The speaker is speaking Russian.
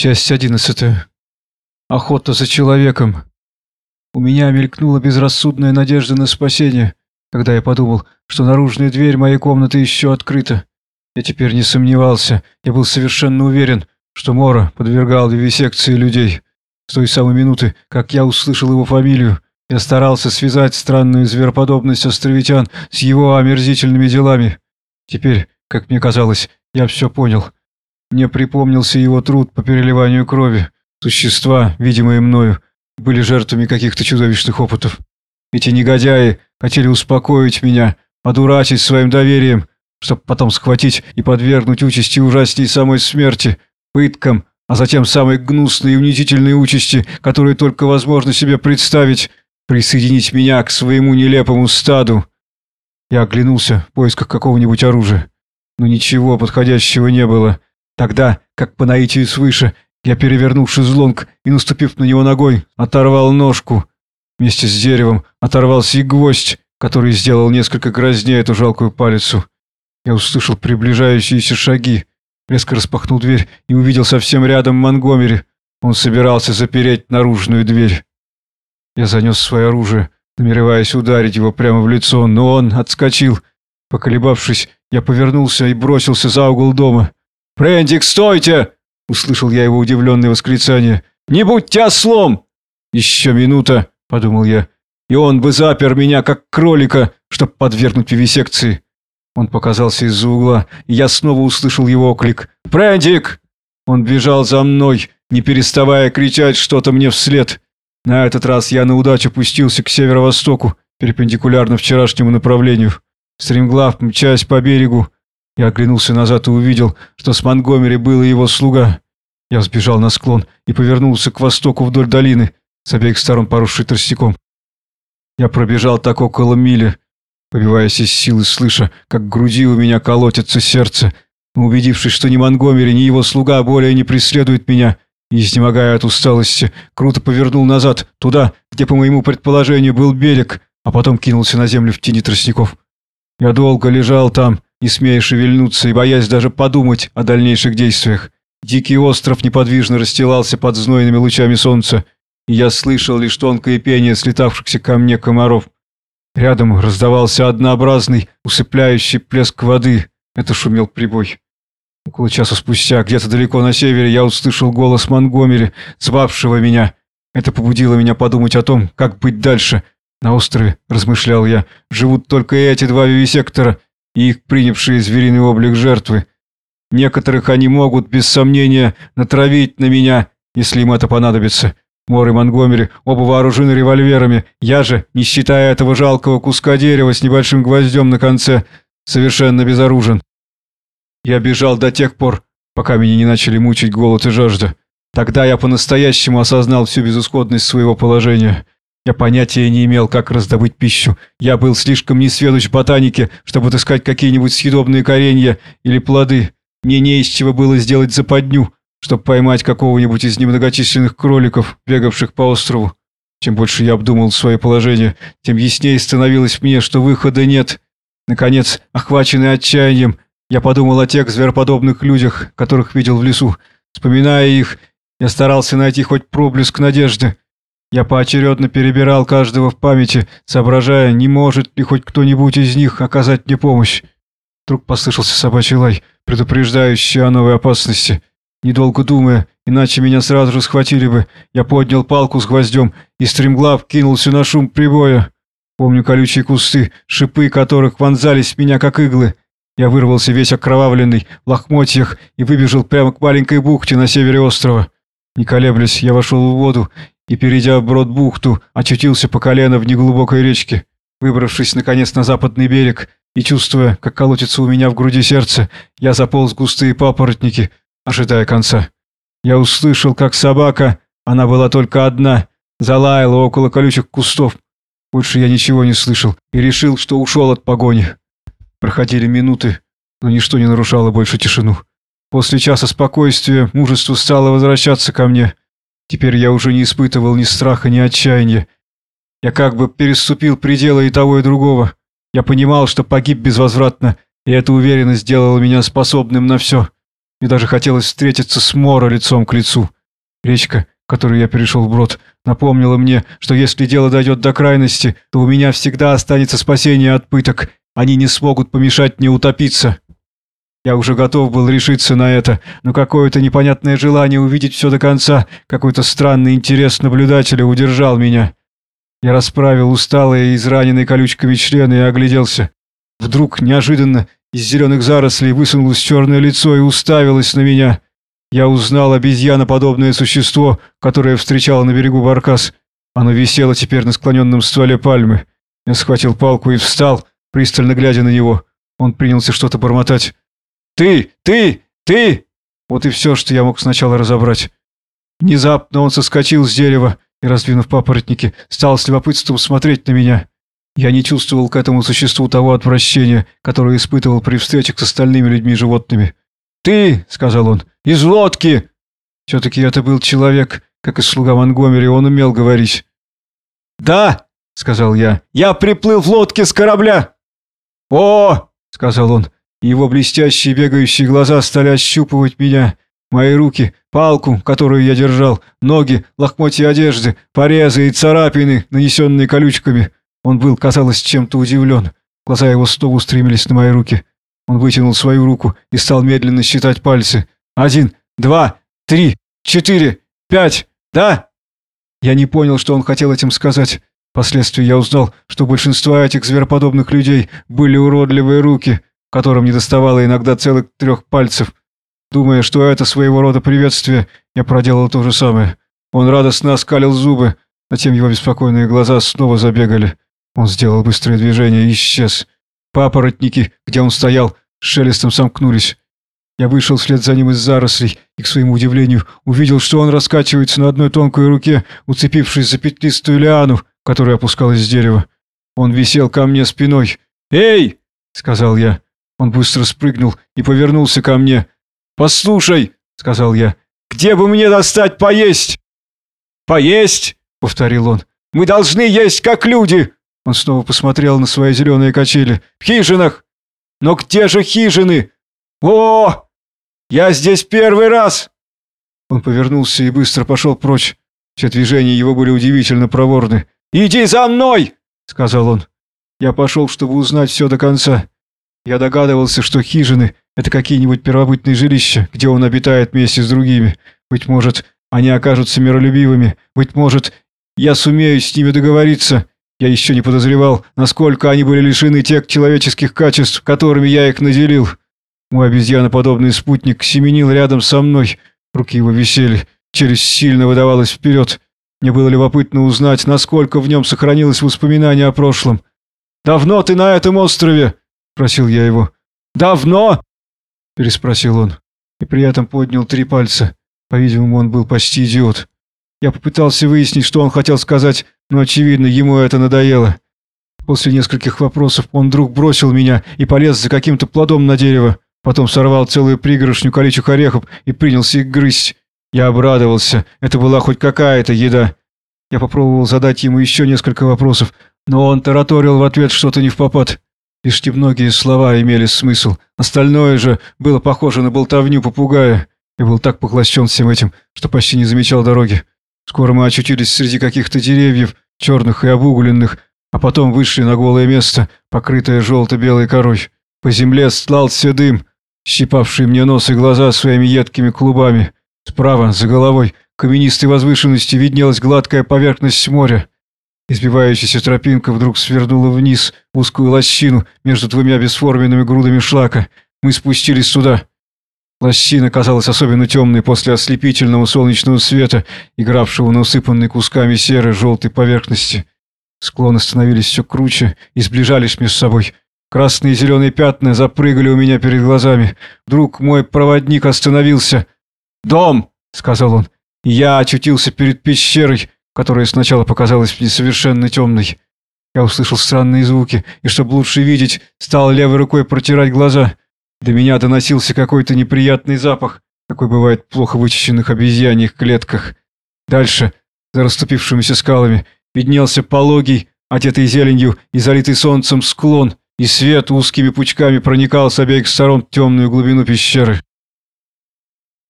Часть одиннадцатая. Охота за человеком. У меня мелькнула безрассудная надежда на спасение, когда я подумал, что наружная дверь моей комнаты еще открыта. Я теперь не сомневался, я был совершенно уверен, что Мора подвергал вивисекции людей. С той самой минуты, как я услышал его фамилию, я старался связать странную звероподобность островитян с его омерзительными делами. Теперь, как мне казалось, я все понял. Мне припомнился его труд по переливанию крови. Существа, видимые мною, были жертвами каких-то чудовищных опытов. Эти негодяи хотели успокоить меня, одурачить своим доверием, чтобы потом схватить и подвергнуть участи ужасней самой смерти, пыткам, а затем самой гнусной и унизительной участи, которую только возможно себе представить, присоединить меня к своему нелепому стаду. Я оглянулся в поисках какого-нибудь оружия, но ничего подходящего не было. Тогда, как по наитию свыше, я перевернул шезлонг и, наступив на него ногой, оторвал ножку. Вместе с деревом оторвался и гвоздь, который сделал несколько грознее эту жалкую палицу. Я услышал приближающиеся шаги, резко распахнул дверь и увидел совсем рядом Монгомери. Он собирался запереть наружную дверь. Я занес свое оружие, намереваясь ударить его прямо в лицо, но он отскочил. Поколебавшись, я повернулся и бросился за угол дома. «Френдик, стойте!» — услышал я его удивленное восклицание. «Не будьте ослом!» «Еще минута!» — подумал я. «И он бы запер меня, как кролика, чтобы подвергнуть вивисекции!» Он показался из-за угла, и я снова услышал его оклик. «Френдик!» Он бежал за мной, не переставая кричать что-то мне вслед. На этот раз я на удачу пустился к северо-востоку, перпендикулярно вчерашнему направлению. Стремглав, мчась по берегу, я оглянулся назад и увидел, что с Монгомери был его слуга. Я сбежал на склон и повернулся к востоку вдоль долины, с обеих сторон поросшей тростником. Я пробежал так около мили, побиваясь из силы, слыша, как в груди у меня колотится сердце. Убедившись, что ни Монгомери, ни его слуга более не преследуют меня, и, изнемогая от усталости, круто повернул назад, туда, где, по моему предположению, был берег, а потом кинулся на землю в тени тростников. Я долго лежал там, не смея шевельнуться и боясь даже подумать о дальнейших действиях. Дикий остров неподвижно расстилался под знойными лучами солнца, и я слышал лишь тонкое пение слетавшихся ко мне комаров. Рядом раздавался однообразный, усыпляющий плеск воды. Это шумел прибой. Около часа спустя, где-то далеко на севере, я услышал голос Монгомери, звавшего меня. Это побудило меня подумать о том, как быть дальше. На острове, размышлял я, живут только эти два вивисектора их принявшие звериный облик жертвы. Некоторых они могут, без сомнения, натравить на меня, если им это понадобится. Мор и Монгомери оба вооружены револьверами. Я же, не считая этого жалкого куска дерева с небольшим гвоздем на конце, совершенно безоружен. Я бежал до тех пор, пока меня не начали мучить голод и жажда. Тогда я по-настоящему осознал всю безысходность своего положения. Я понятия не имел, как раздобыть пищу. Я был слишком несведущ в ботанике, чтобы отыскать какие-нибудь съедобные коренья или плоды. Мне не из чего было сделать западню, чтобы поймать какого-нибудь из немногочисленных кроликов, бегавших по острову. Чем больше я обдумал свое положение, тем яснее становилось мне, что выхода нет. Наконец, охваченный отчаянием, я подумал о тех звероподобных людях, которых видел в лесу. Вспоминая их, я старался найти хоть проблеск надежды. Я поочередно перебирал каждого в памяти, соображая, не может ли хоть кто-нибудь из них оказать мне помощь. Вдруг послышался собачий лай, предупреждающий о новой опасности. Недолго думая, иначе меня сразу же схватили бы, я поднял палку с гвоздем и стремглав кинулся на шум прибоя. Помню колючие кусты, шипы которых вонзались в меня как иглы. Я вырвался весь окровавленный, в лохмотьях и выбежал прямо к маленькой бухте на севере острова. Не колеблясь, я вошел в воду и, перейдя брод бухту, очутился по колено в неглубокой речке. Выбравшись, наконец, на западный берег и чувствуя, как колотится у меня в груди сердце, я заполз в густые папоротники, ожидая конца. Я услышал, как собака, она была только одна, залаяла около колючих кустов. Больше я ничего не слышал и решил, что ушел от погони. Проходили минуты, но ничто не нарушало больше тишину. После часа спокойствия мужество стало возвращаться ко мне. Теперь я уже не испытывал ни страха, ни отчаяния. Я как бы переступил пределы и того, и другого. Я понимал, что погиб безвозвратно, и эта уверенность сделала меня способным на все. Мне даже хотелось встретиться с Моро лицом к лицу. Речка, которую я перешел вброд, напомнила мне, что если дело дойдет до крайности, то у меня всегда останется спасение от пыток. Они не смогут помешать мне утопиться. Я уже готов был решиться на это, но какое-то непонятное желание увидеть все до конца, какой-то странный интерес наблюдателя удержал меня. Я расправил усталые и израненные колючками члены и огляделся. Вдруг, неожиданно, из зеленых зарослей высунулось черное лицо и уставилось на меня. Я узнал обезьяноподобное существо, которое встречало на берегу Баркас. Оно висело теперь на склоненном стволе пальмы. Я схватил палку и встал, пристально глядя на него. Он принялся что-то бормотать. «Ты! Ты! Ты!» Вот и все, что я мог сначала разобрать. Внезапно он соскочил с дерева и, раздвинув папоротники, стал с любопытством смотреть на меня. Я не чувствовал к этому существу того отвращения, которое испытывал при встречах с остальными людьми и животными. «Ты!» — сказал он. «Из лодки!» Все-таки это был человек, как и слуга Монгомери, он умел говорить. «Да!» — сказал я. «Я приплыл в лодке с корабля!» «О!» — сказал он. Его блестящие бегающие глаза стали ощупывать меня. Мои руки, палку, которую я держал, ноги, лохмотья одежды, порезы и царапины, нанесенные колючками. Он был, казалось, чем-то удивлен. Глаза его снова устремились на мои руки. Он вытянул свою руку и стал медленно считать пальцы. «Один, два, три, четыре, пять, да?» Я не понял, что он хотел этим сказать. Впоследствии я узнал, что у большинства этих звероподобных людей были уродливые руки, которым не доставало иногда целых трех пальцев. Думая, что это своего рода приветствие, я проделал то же самое. Он радостно оскалил зубы, затем его беспокойные глаза снова забегали. Он сделал быстрое движение и исчез. Папоротники, где он стоял, шелестом сомкнулись. Я вышел вслед за ним из зарослей и, к своему удивлению, увидел, что он раскачивается на одной тонкой руке, уцепившись за петлистую лиану, которая опускалась с дерева. Он висел ко мне спиной. «Эй!» — сказал я. Он быстро спрыгнул и повернулся ко мне. «Послушай!» — сказал я. «Где бы мне достать поесть?» «Поесть?» — повторил он. «Мы должны есть, как люди!» Он снова посмотрел на свои зеленые качели. «В хижинах! Но где же хижины? О! Я здесь первый раз!» Он повернулся и быстро пошел прочь. Все движения его были удивительно проворны. «Иди за мной!» — сказал он. Я пошел, чтобы узнать все до конца. Я догадывался, что хижины — это какие-нибудь первобытные жилища, где он обитает вместе с другими. Быть может, они окажутся миролюбивыми. Быть может, я сумею с ними договориться. Я еще не подозревал, насколько они были лишены тех человеческих качеств, которыми я их наделил. Мой обезьяноподобный спутник семенил рядом со мной. Руки его висели, челюсть сильно выдавалась вперед. Мне было любопытно узнать, насколько в нем сохранилось воспоминание о прошлом. «Давно ты на этом острове?» – просил я его. «Давно?» – переспросил он. И при этом поднял три пальца. По-видимому, он был почти идиот. Я попытался выяснить, что он хотел сказать, но, очевидно, ему это надоело. После нескольких вопросов он вдруг бросил меня и полез за каким-то плодом на дерево. Потом сорвал целую пригоршню колючих орехов и принялся их грызть. Я обрадовался. Это была хоть какая-то еда. Я попробовал задать ему еще несколько вопросов, но он тараторил в ответ что-то не в попад. Лишь многие слова имели смысл. Остальное же было похоже на болтовню попугая. Я был так поглощен всем этим, что почти не замечал дороги. Скоро мы очутились среди каких-то деревьев, черных и обугленных, а потом вышли на голое место, покрытое желто-белой корой. По земле стлался дым, щипавший мне нос и глаза своими едкими клубами. Справа, за головой, каменистой возвышенности виднелась гладкая поверхность моря. Избивающаяся тропинка вдруг свернула вниз узкую лощину между двумя бесформенными грудами шлака. Мы спустились сюда. Лощина казалась особенно темной после ослепительного солнечного света, игравшего на усыпанной кусками серой желтой поверхности. Склоны становились все круче и сближались между собой. Красные и зеленые пятна запрыгали у меня перед глазами. Вдруг мой проводник остановился. «Дом!» — сказал он. я очутился перед пещерой, которая сначала показалась мне совершенно темной. Я услышал странные звуки, и, чтобы лучше видеть, стал левой рукой протирать глаза. До меня доносился какой-то неприятный запах, какой бывает в плохо вычищенных обезьяньих клетках. Дальше, за расступившимися скалами, виднелся пологий, одетый зеленью и залитый солнцем склон, и свет узкими пучками проникал с обеих сторон в темную глубину пещеры.